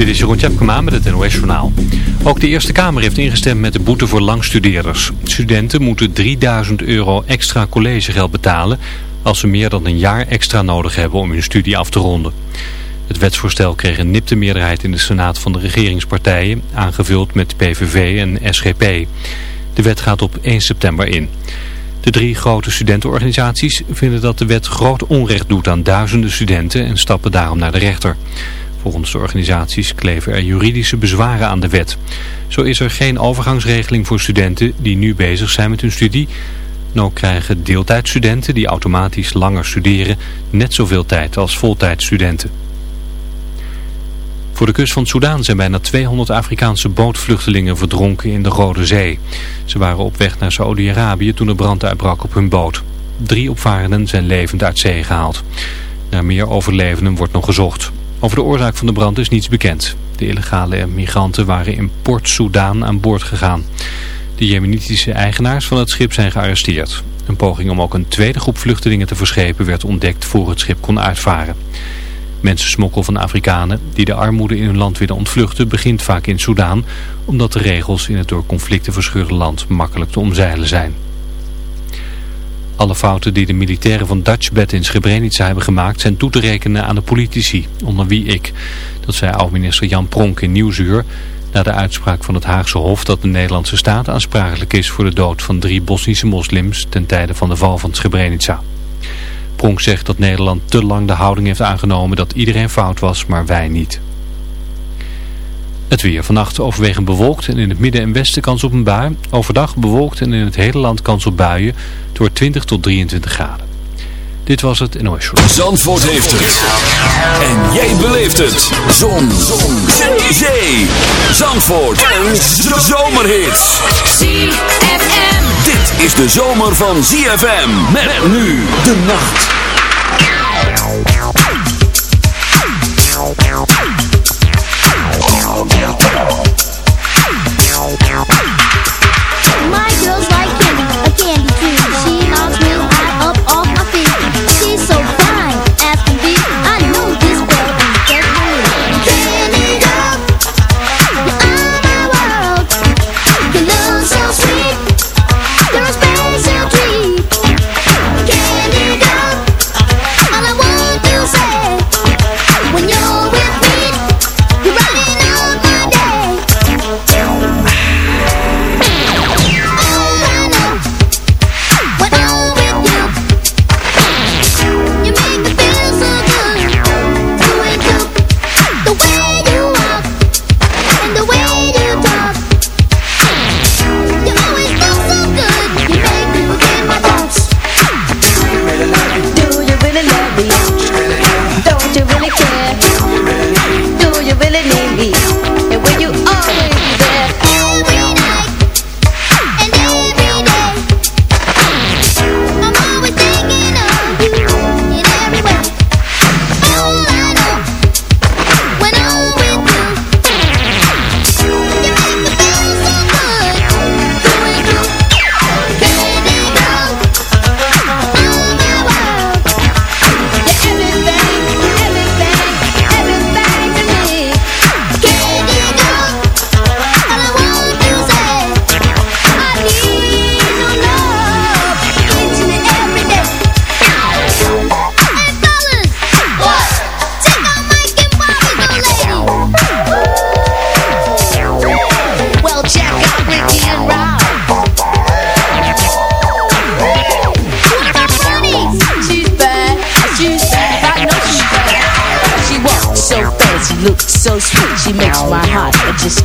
Dit is Jeroen Tjepkema met het NOS Journaal. Ook de Eerste Kamer heeft ingestemd met de boete voor langstudeerders. Studenten moeten 3000 euro extra collegegeld betalen... als ze meer dan een jaar extra nodig hebben om hun studie af te ronden. Het wetsvoorstel kreeg een nipte meerderheid in de Senaat van de regeringspartijen... aangevuld met PVV en SGP. De wet gaat op 1 september in. De drie grote studentenorganisaties vinden dat de wet groot onrecht doet aan duizenden studenten... en stappen daarom naar de rechter. Volgens de organisaties kleven er juridische bezwaren aan de wet. Zo is er geen overgangsregeling voor studenten die nu bezig zijn met hun studie. Nou krijgen deeltijdstudenten die automatisch langer studeren net zoveel tijd als voltijdstudenten. Voor de kust van Soudaan zijn bijna 200 Afrikaanse bootvluchtelingen verdronken in de Rode Zee. Ze waren op weg naar Saoedi-Arabië toen er brand uitbrak op hun boot. Drie opvarenden zijn levend uit zee gehaald. Naar meer overlevenden wordt nog gezocht. Over de oorzaak van de brand is niets bekend. De illegale migranten waren in Port Soudaan aan boord gegaan. De jemenitische eigenaars van het schip zijn gearresteerd. Een poging om ook een tweede groep vluchtelingen te verschepen werd ontdekt voor het schip kon uitvaren. Mensensmokkel van Afrikanen die de armoede in hun land willen ontvluchten begint vaak in Soudaan, omdat de regels in het door conflicten verscheurde land makkelijk te omzeilen zijn. Alle fouten die de militairen van Dutchbed in Srebrenica hebben gemaakt zijn toe te rekenen aan de politici, onder wie ik. Dat zei oud-minister Jan Pronk in Nieuwsuur na de uitspraak van het Haagse Hof dat de Nederlandse staat aansprakelijk is voor de dood van drie Bosnische moslims ten tijde van de val van Srebrenica. Pronk zegt dat Nederland te lang de houding heeft aangenomen dat iedereen fout was, maar wij niet. Het weer vannacht overwegend bewolkt en in het midden en westen kans op een bui. Overdag bewolkt en in het hele land kans op buien door 20 tot 23 graden. Dit was het NOS Show. Zandvoort heeft het. En jij beleeft het. Zon. Zon. Zee. Zee. Zandvoort. Een zomerhit. ZFM. Dit is de zomer van ZFM. Met nu de nacht.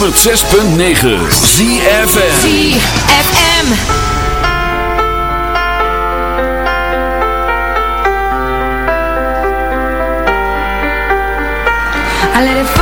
106.9 ZFM ZFM I let it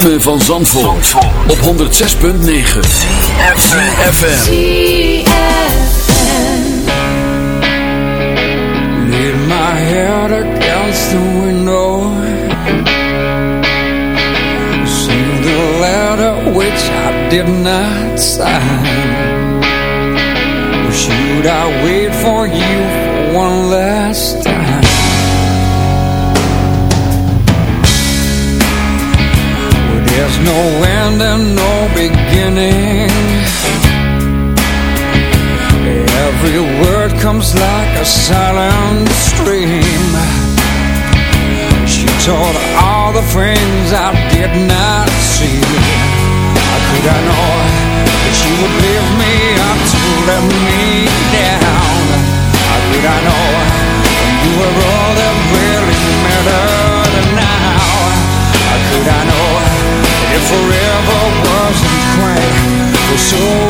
ritme van Zandvoort, op 106.9 CFFM Lean my head against the window See the letter which I did not sign a silent stream. She told all the things I did not see. How could I know that she would leave me up to let me down. How could I know when you were all that really mattered now. How could I know that if forever wasn't quite so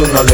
tú no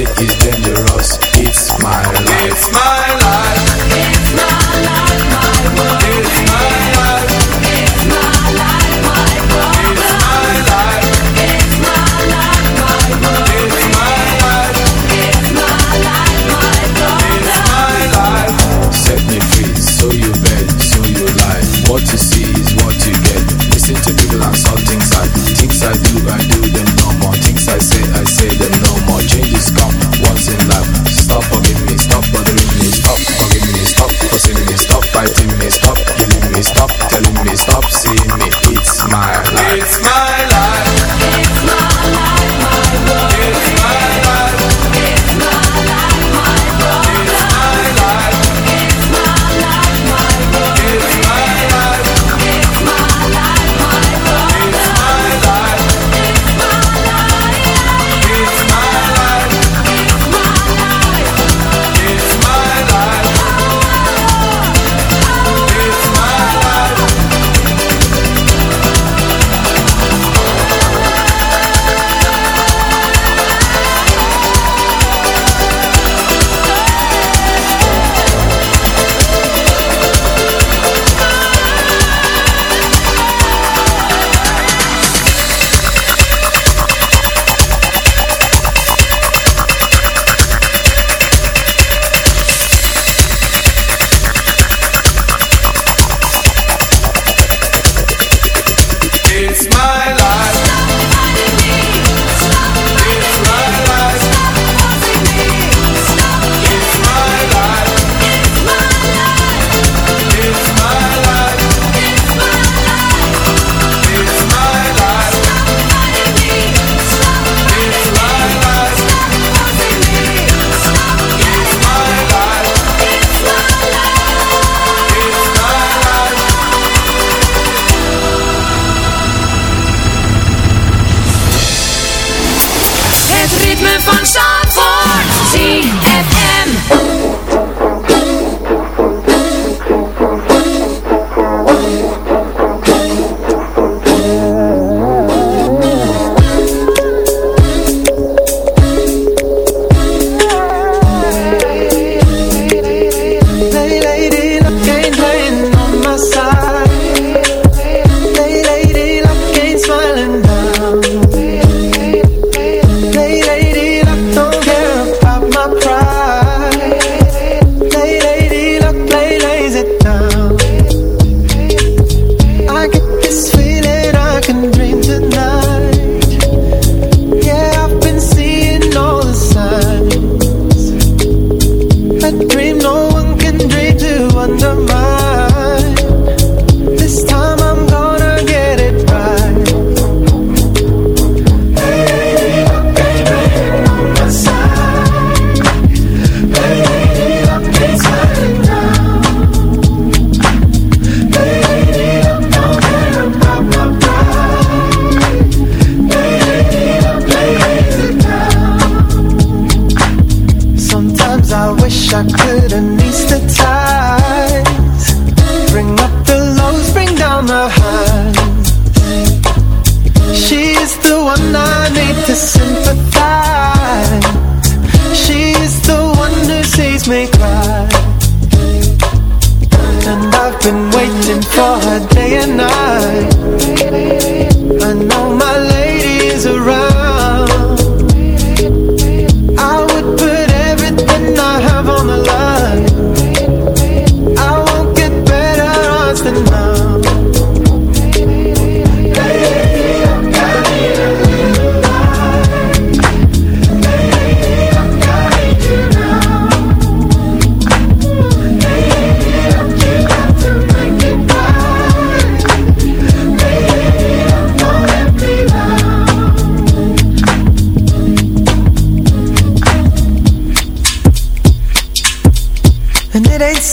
listen.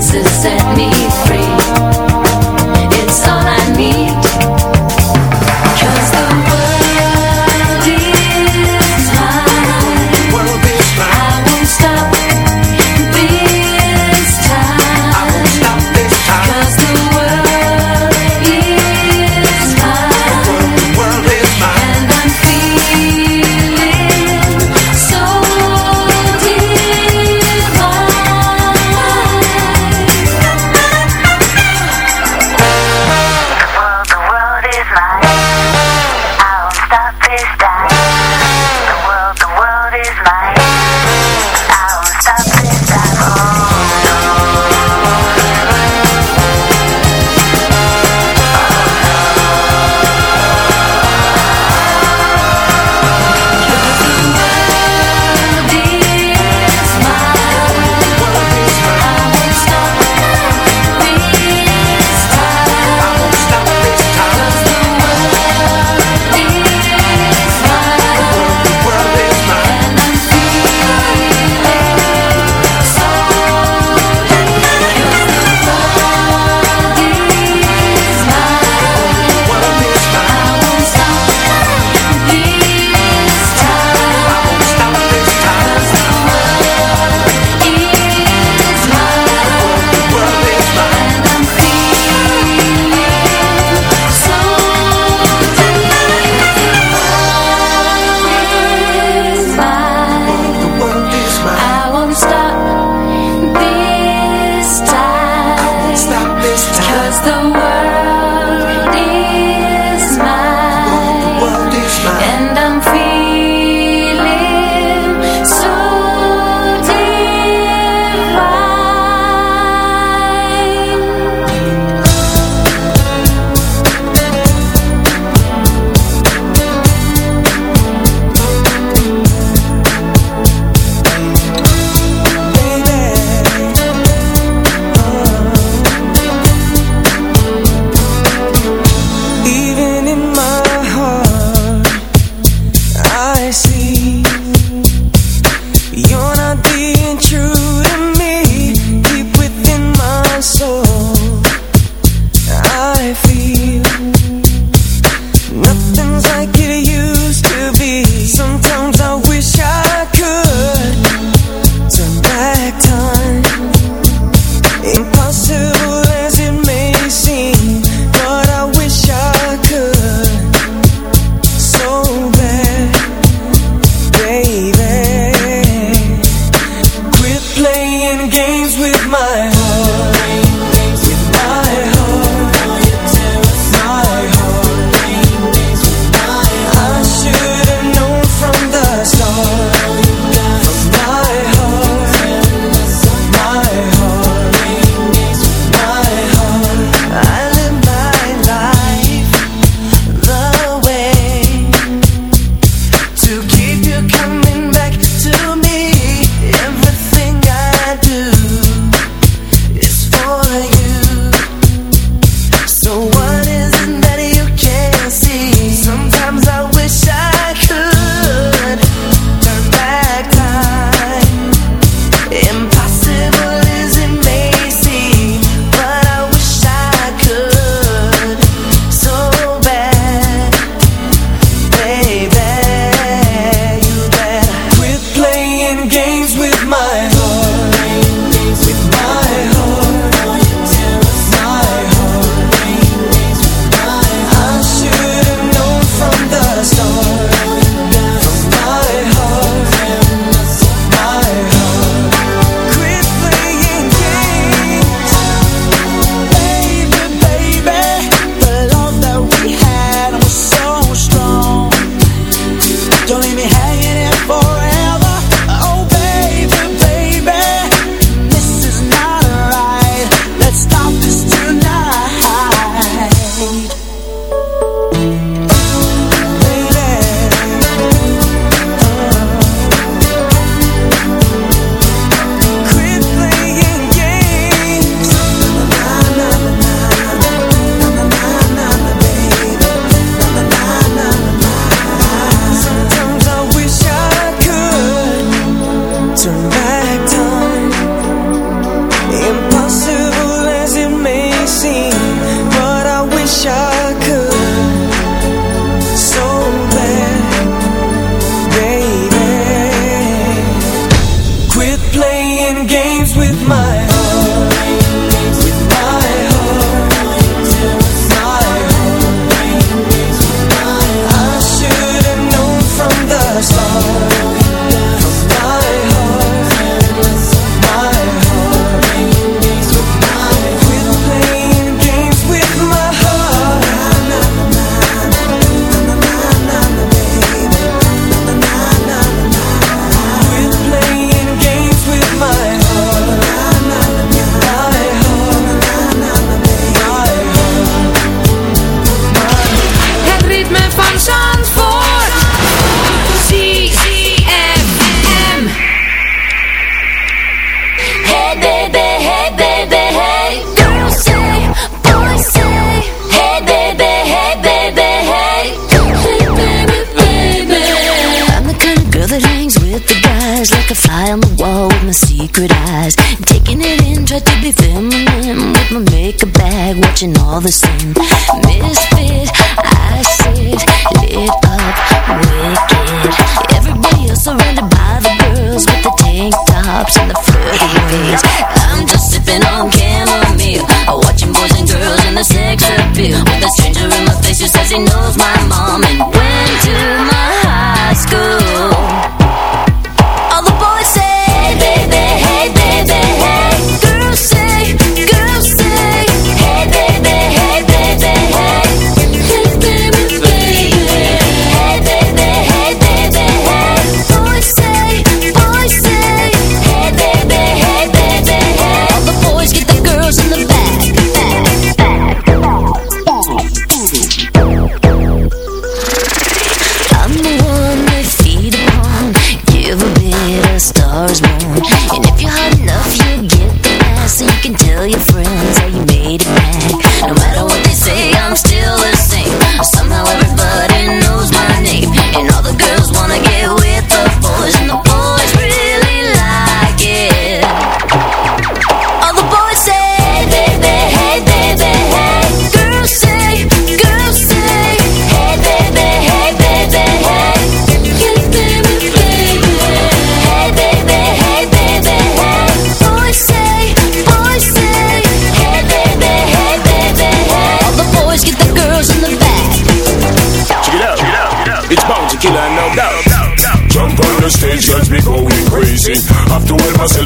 Saturated Cause the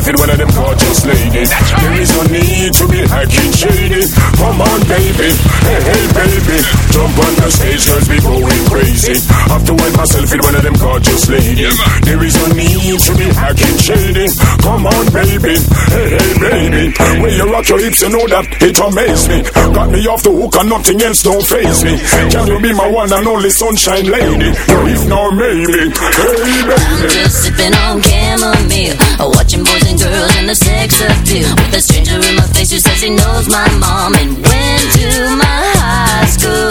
fit one of them gorgeous ladies. There is no need to be hacking shady. Come on, baby, hey, hey, baby. Jump on the stage, girls be going crazy. Have to wipe myself in one of them gorgeous ladies. There is no need to be hacking shady baby. Hey, hey, baby. When you rock your hips, you know that it amazes me. Got me off the hook and nothing else don't phase me. Can you be my one and only sunshine lady? No, if not, maybe. Hey, baby. I'm just sipping on chamomile. Watching boys and girls in the sex appeal. With a stranger in my face who says he knows my mom and went to my high school.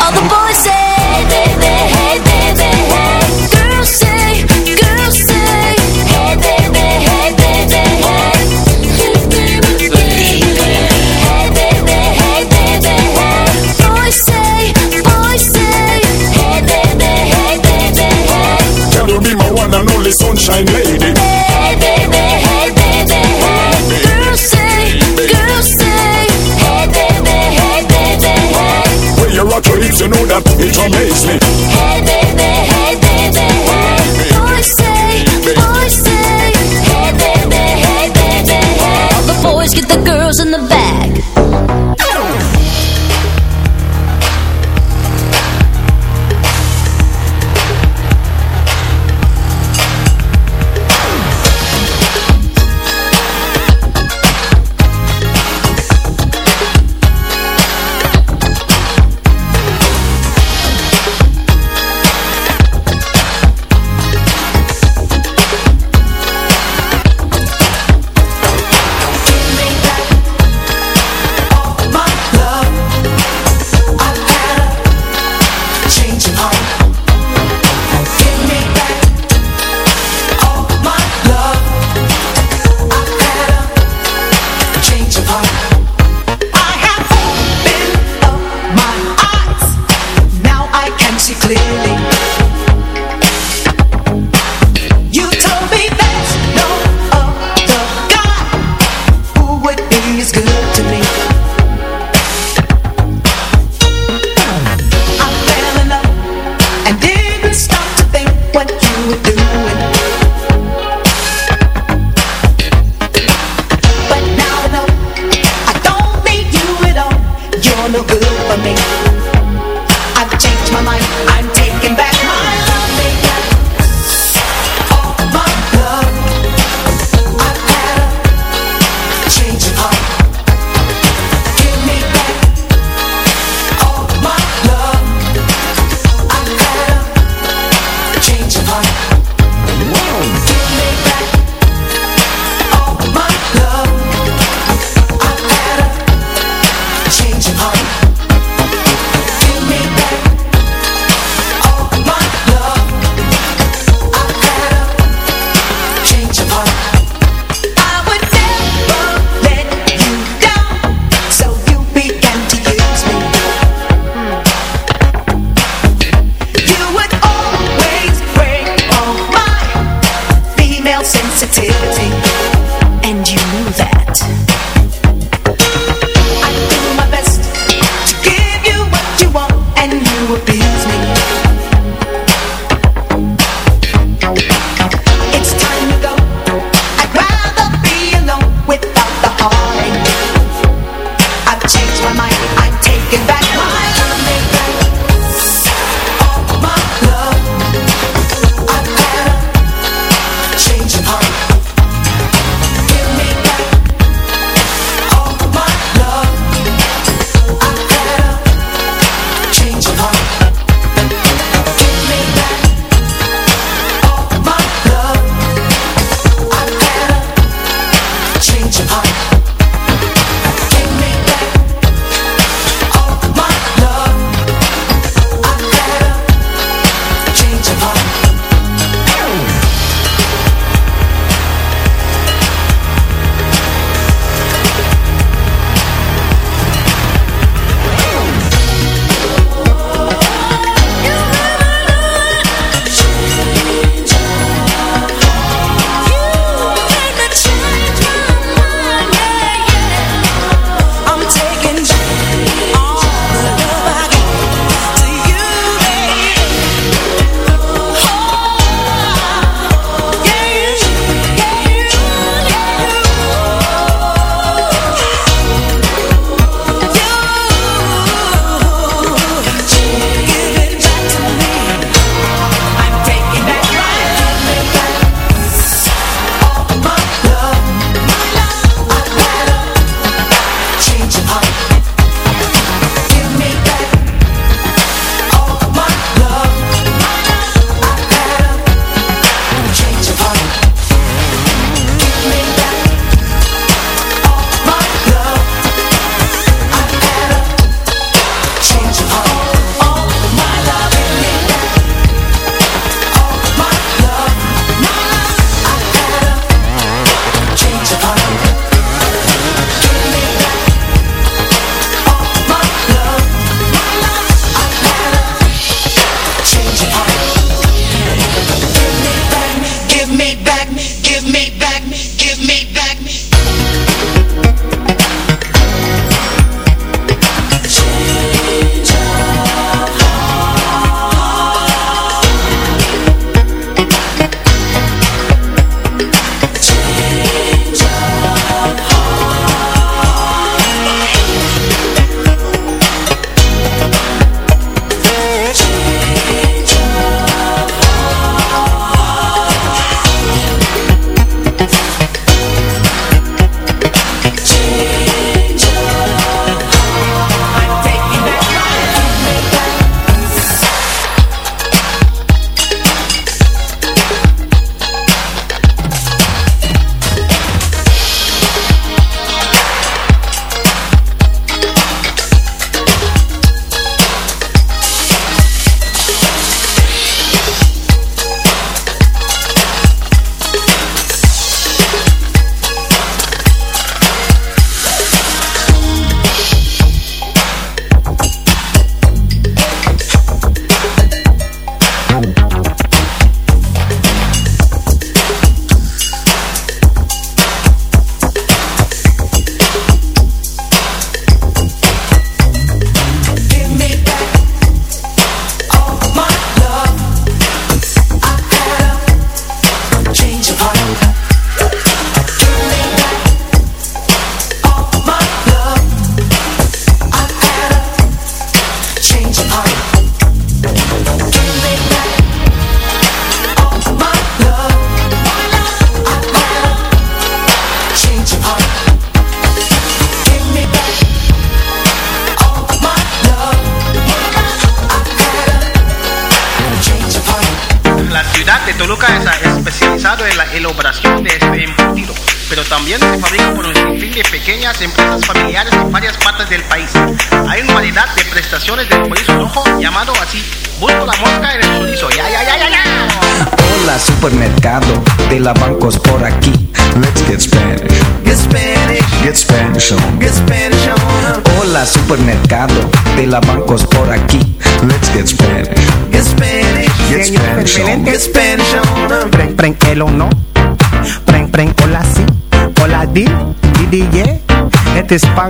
All the boys say and sunshine lady. Hey baby, hey baby, hey. Girls say, girls say, hey baby, hey baby, hey. When you rock your hips, you know that it amaze me. Hey baby, hey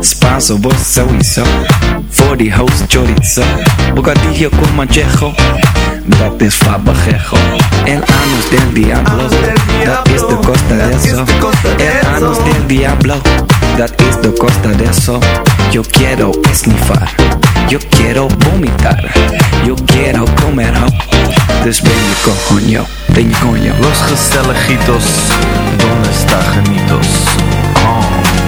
Spanso, vos sowieso. Voor die host chorizo. Bocadillo con manchejo. Dat is fabajejo. El anus del diablo. Dat is de costa de eso. El anus del diablo. Dat is de costa de eso. Yo quiero esnifar. Yo quiero vomitar. Yo quiero comer ho. Dus ben je coño. Ben je coño. Los Gestelejitos, ¿dónde está Janitos? Oh.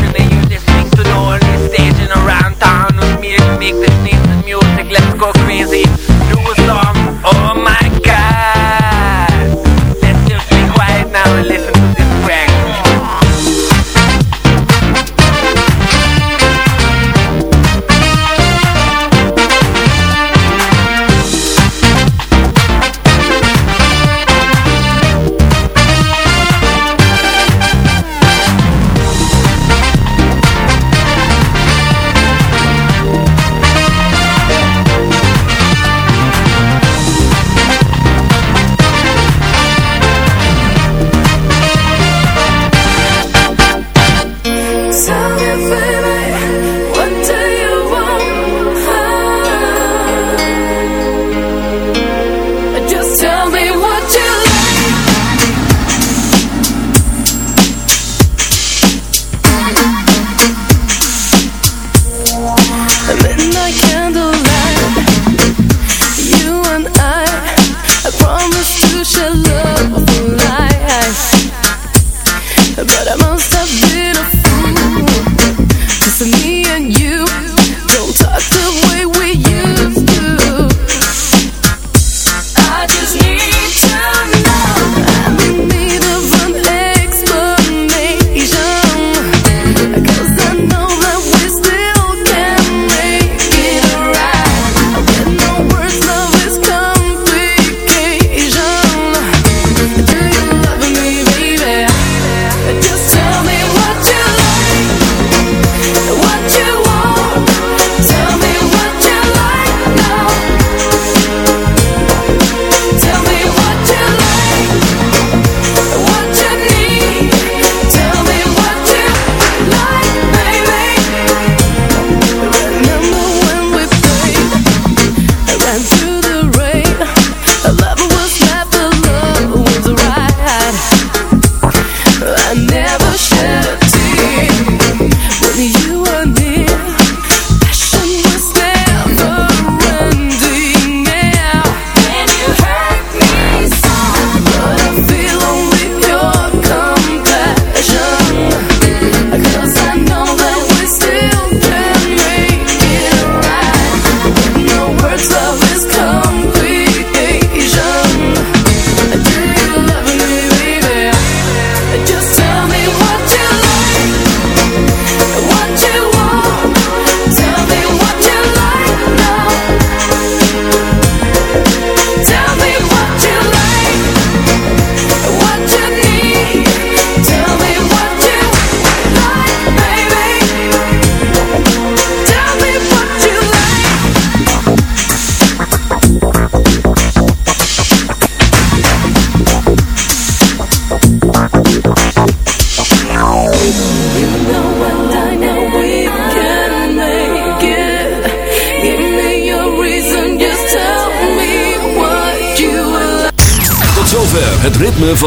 Go crazy. Do a song.